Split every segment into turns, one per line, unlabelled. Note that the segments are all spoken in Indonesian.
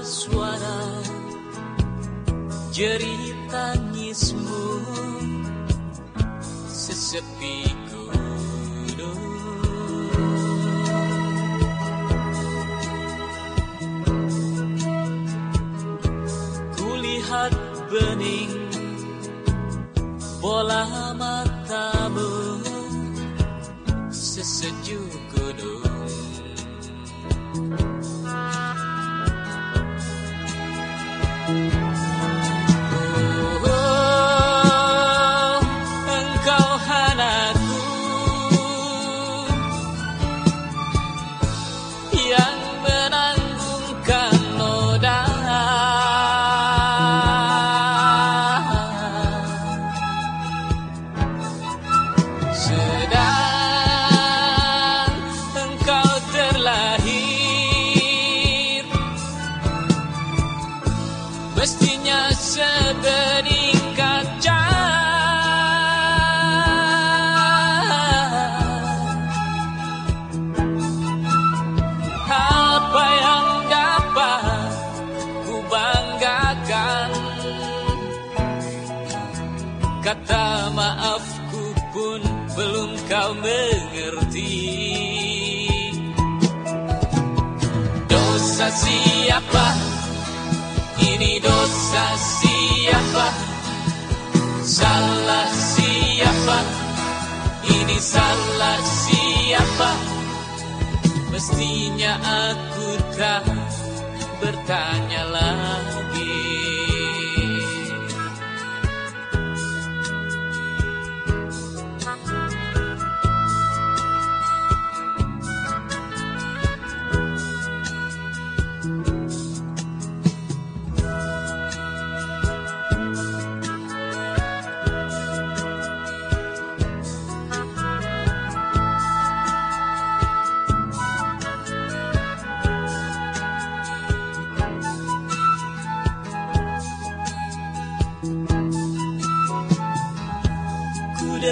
suara jerit tangismu. Sesepi gunung Kulihat bening bola matamu. Sesejuk gunung kata maafku pun belum kau mengerti. Dosa siapa? Ini dosa siapa? Salah siapa? Ini salah siapa? Mestinya aku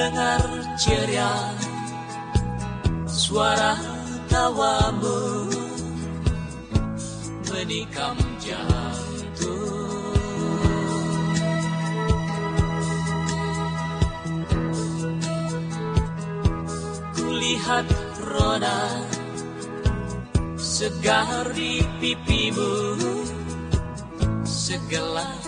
Ku dengar ceria suara tawamu menikam jantung. Kulihat roda segar di pipimu segelap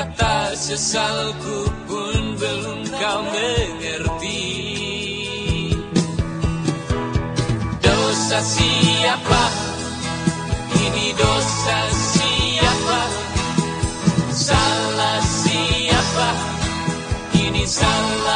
kata sesalku pun belum kau mengerti Dosa siapa? Ini dosa siapa? Salah siapa? Ini salah